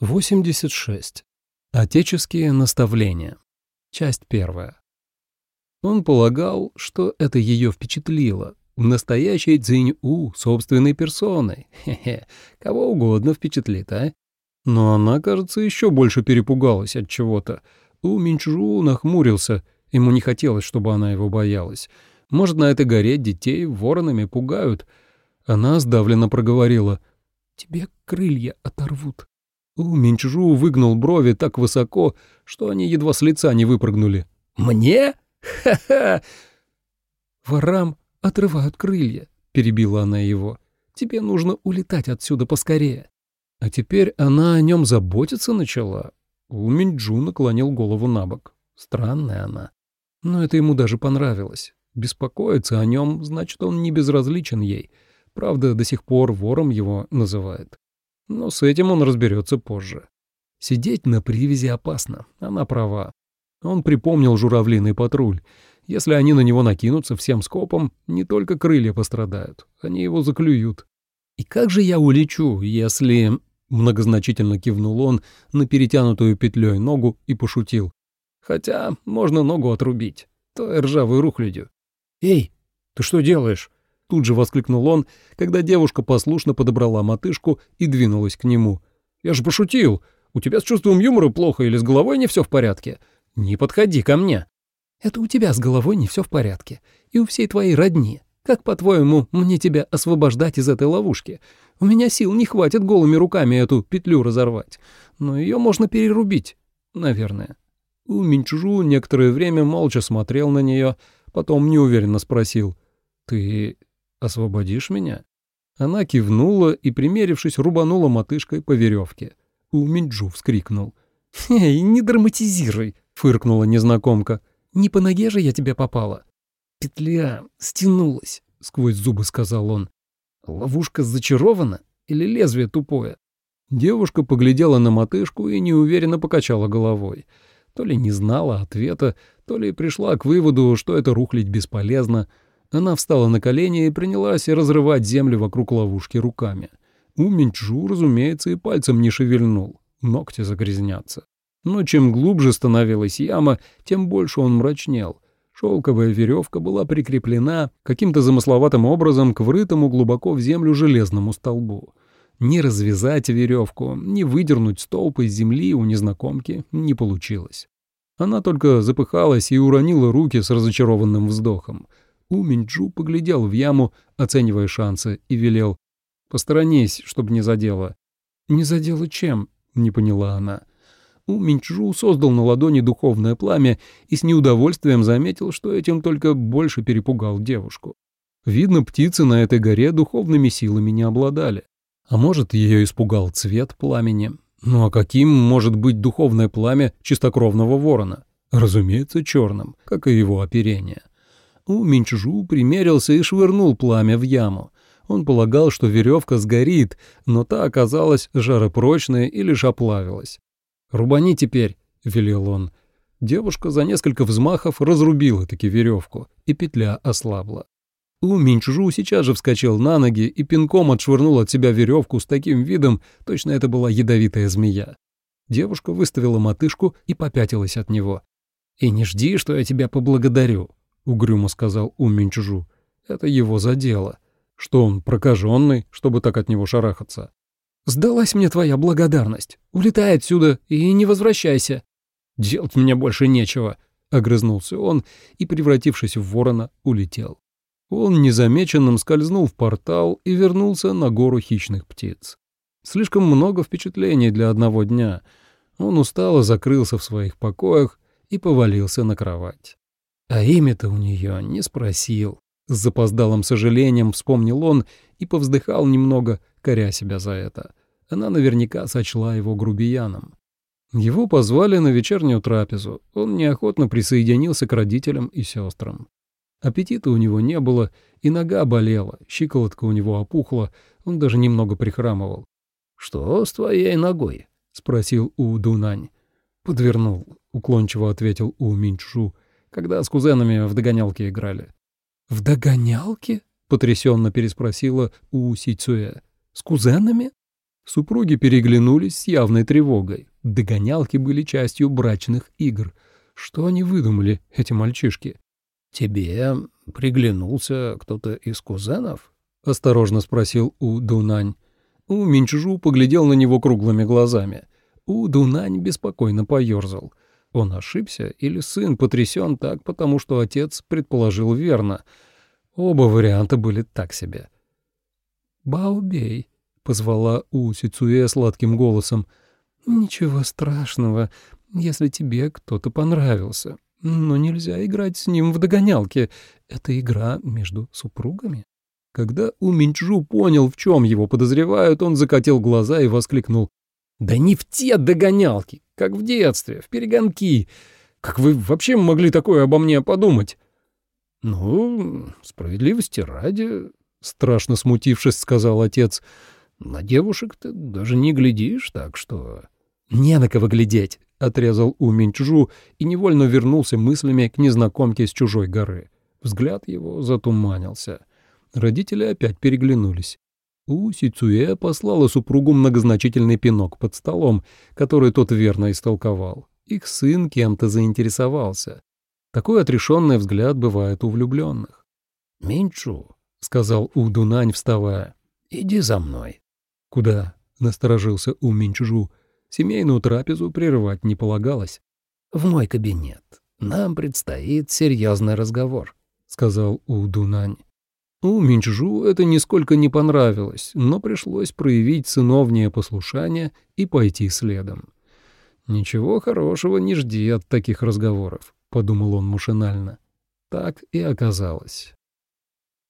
86. Отеческие наставления. Часть первая. Он полагал, что это ее впечатлило. Настоящий Цзинь-У собственной персоной. Хе-хе, кого угодно впечатлит, а? Но она, кажется, еще больше перепугалась от чего-то. У Минчжу нахмурился, ему не хотелось, чтобы она его боялась. Может, на этой горе детей воронами пугают. Она сдавленно проговорила. «Тебе крылья оторвут». Минчжу выгнул брови так высоко, что они едва с лица не выпрыгнули. «Мне? Ха-ха!» «Ворам отрывают крылья», — перебила она его. «Тебе нужно улетать отсюда поскорее». А теперь она о нем заботиться начала. У Минджу наклонил голову на бок. Странная она. Но это ему даже понравилось. Беспокоиться о нем, значит, он не безразличен ей. Правда, до сих пор вором его называет. Но с этим он разберется позже. Сидеть на привязи опасно, она права. Он припомнил журавлиный патруль. Если они на него накинутся всем скопом, не только крылья пострадают, они его заклюют. «И как же я улечу, если...» Многозначительно кивнул он на перетянутую петлей ногу и пошутил. «Хотя можно ногу отрубить, той ржавой рухлядью». «Эй, ты что делаешь?» Тут же воскликнул он, когда девушка послушно подобрала мотышку и двинулась к нему. «Я же пошутил! У тебя с чувством юмора плохо или с головой не все в порядке? Не подходи ко мне!» «Это у тебя с головой не все в порядке. И у всей твоей родни. Как, по-твоему, мне тебя освобождать из этой ловушки? У меня сил не хватит голыми руками эту петлю разорвать. Но ее можно перерубить, наверное». У Минчжу некоторое время молча смотрел на нее, потом неуверенно спросил. «Ты «Освободишь меня?» Она кивнула и, примерившись, рубанула мотышкой по веревке. У Минджу вскрикнул. «Эй, не драматизируй!» — фыркнула незнакомка. «Не по ноге же я тебе попала?» «Петля стянулась», — сквозь зубы сказал он. «Ловушка зачарована или лезвие тупое?» Девушка поглядела на мотышку и неуверенно покачала головой. То ли не знала ответа, то ли пришла к выводу, что это рухлить бесполезно, — она встала на колени и принялась разрывать землю вокруг ловушки руками. У Минчжу, разумеется, и пальцем не шевельнул. Ногти загрязнятся. Но чем глубже становилась яма, тем больше он мрачнел. Шелковая веревка была прикреплена каким-то замысловатым образом к врытому глубоко в землю железному столбу. Ни развязать веревку, ни выдернуть столб из земли у незнакомки не получилось. Она только запыхалась и уронила руки с разочарованным вздохом — у Минджу поглядел в яму, оценивая шансы, и велел «Посторонись, чтобы не задело». «Не задело чем?» — не поняла она. У Минчжу создал на ладони духовное пламя и с неудовольствием заметил, что этим только больше перепугал девушку. Видно, птицы на этой горе духовными силами не обладали. А может, ее испугал цвет пламени. Ну а каким может быть духовное пламя чистокровного ворона? Разумеется, черным, как и его оперение. У Минчжу примерился и швырнул пламя в яму. Он полагал, что веревка сгорит, но та оказалась жаропрочной и лишь оплавилась. «Рубани теперь», — велел он. Девушка за несколько взмахов разрубила таки веревку, и петля ослабла. У Минчжу сейчас же вскочил на ноги и пинком отшвырнул от себя веревку с таким видом, точно это была ядовитая змея. Девушка выставила мотышку и попятилась от него. «И не жди, что я тебя поблагодарю», — угрюмо сказал Уминчжу. «Это его задело. Что он, прокаженный, чтобы так от него шарахаться?» «Сдалась мне твоя благодарность. Улетай отсюда и не возвращайся». «Делать мне больше нечего», — огрызнулся он и, превратившись в ворона, улетел. Он незамеченным скользнул в портал и вернулся на гору хищных птиц. Слишком много впечатлений для одного дня. Он устало закрылся в своих покоях и повалился на кровать. А имя-то у нее не спросил. С запоздалым сожалением вспомнил он и повздыхал немного, коря себя за это. Она наверняка сочла его грубияном. Его позвали на вечернюю трапезу. Он неохотно присоединился к родителям и сестрам. Аппетита у него не было, и нога болела, щиколотка у него опухла, он даже немного прихрамывал. «Что с твоей ногой?» — спросил У Дунань. «Подвернул», — уклончиво ответил У Минчжу когда с кузенами в догонялки играли. «В догонялки?» — потрясенно переспросила У Сицуэ. «С кузенами?» Супруги переглянулись с явной тревогой. Догонялки были частью брачных игр. Что они выдумали, эти мальчишки? «Тебе приглянулся кто-то из кузенов?» — осторожно спросил У Дунань. У Минчжу поглядел на него круглыми глазами. У Дунань беспокойно поерзал. Он ошибся или сын потрясен так, потому что отец предположил верно. Оба варианта были так себе. «Баобей», — позвала У Сицуэ сладким голосом, — «ничего страшного, если тебе кто-то понравился. Но нельзя играть с ним в догонялки. Это игра между супругами». Когда У Минчжу понял, в чем его подозревают, он закатил глаза и воскликнул. «Да не в те догонялки, как в детстве, в перегонки. Как вы вообще могли такое обо мне подумать?» «Ну, справедливости ради», — страшно смутившись, сказал отец. «На девушек ты даже не глядишь, так что...» «Не на кого глядеть», — отрезал У Минчжу и невольно вернулся мыслями к незнакомке с чужой горы. Взгляд его затуманился. Родители опять переглянулись. У Сицуэ послала супругу многозначительный пинок под столом, который тот верно истолковал. Их сын кем-то заинтересовался. Такой отрешенный взгляд бывает у влюбленных. «Минчу», — сказал У Дунань, вставая, — «иди за мной». «Куда?» — насторожился У Минчжу. Семейную трапезу прерывать не полагалось. «В мой кабинет. Нам предстоит серьезный разговор», — сказал У Дунань. У Минчжу это нисколько не понравилось, но пришлось проявить сыновнее послушание и пойти следом. «Ничего хорошего не жди от таких разговоров», — подумал он машинально. Так и оказалось.